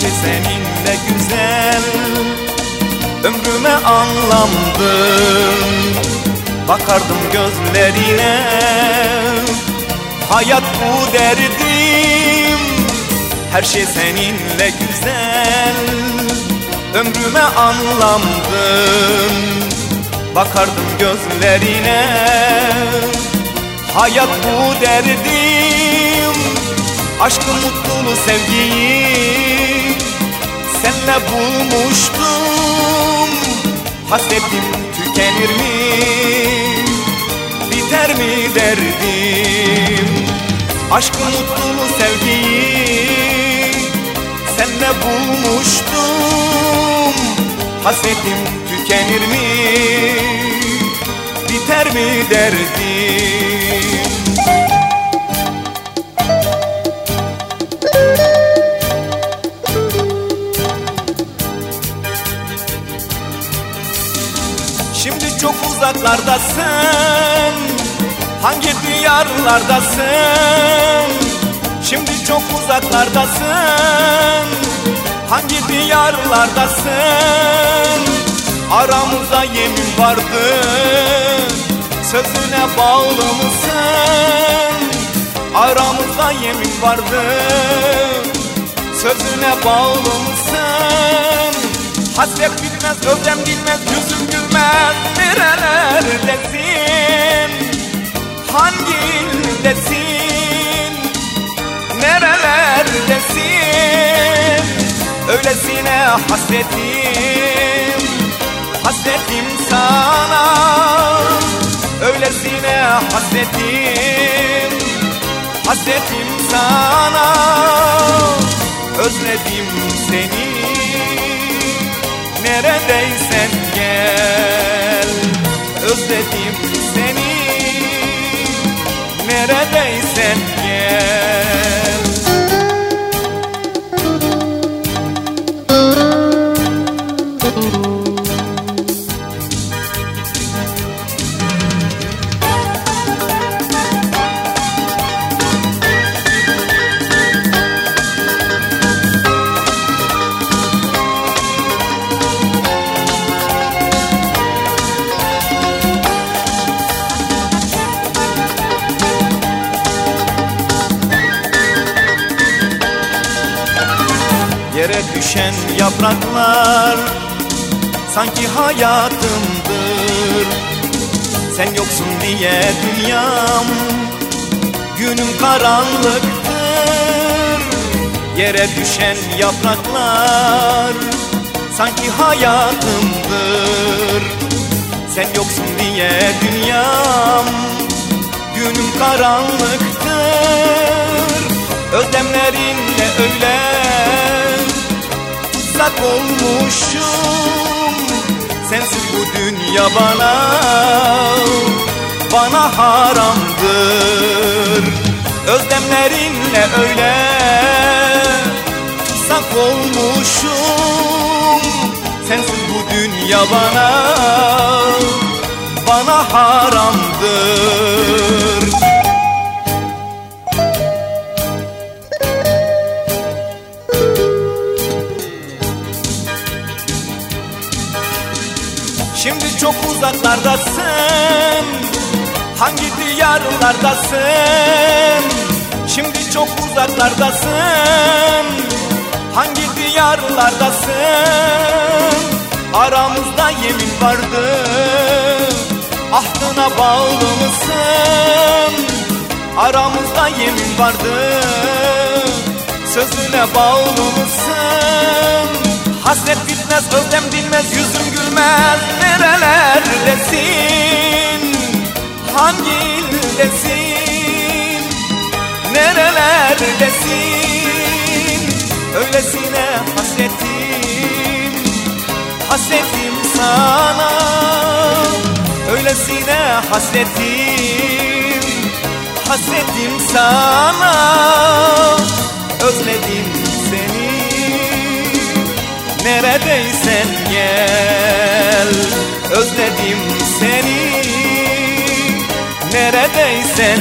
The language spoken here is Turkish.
şey seninle güzel Ömrüme anlamdın Bakardım gözlerine Hayat bu derdim. Her şey seninle güzel Ömrüme anlamdın Bakardım gözlerine Hayat bu derdim. Aşkı mutluluğu sevgiyi Senle bulmuştum. Hasretim tükenir mi? Biter mi derdim? Aşkı mutluluğu sevgiyi? Senle bulmuştum. Hasretim tükenir mi? Biter mi derdim uzaklardasın. Hangi diyarlardasın? Şimdi çok uzaklardasın. Hangi diyarlardasın? Aramızda yemin vardı. Sözüne bağlı mısın? Aramızda yemin vardı. Sözüne bağlı mısın Hasret bilmez, özlem bilmez, yüzüm gülmez Nerelerdesin? Hangi ildesin? Nerelerdesin? Öylesine hasretim Hasretim sana Öylesine hasretim Hasretim sana Özledim seni Neredeysen gel. Özledim seni. Neredeysen gel Yere düşen yapraklar sanki hayatımdır. Sen yoksun diye dünyam günüm karanlıktır. Yere düşen yapraklar sanki hayatımdır. Sen yoksun diye dünyam günüm karanlıktır olmuşum. Sensiz bu dünya bana Bana haramdır. Özlemlerinle öyle Tutsak olmuşum. Sensiz bu dünya bana Bana haramdır uzaklardasın? Hangi diyarlardasın? Şimdi çok uzaklardasın. Hangi diyarlardasın? Aramızda yemin vardı. Ahdına bağlı mısın? Aramızda yemin vardı. Sözüne bağlı mısın? Hasret bitmez, özlem Nerelerdesin? Öylesine hasretim Hasretim sana. Öylesine hasretim Hasretim sana. Özledim seni. Neredeysen gel Özledim seni. Neredeysen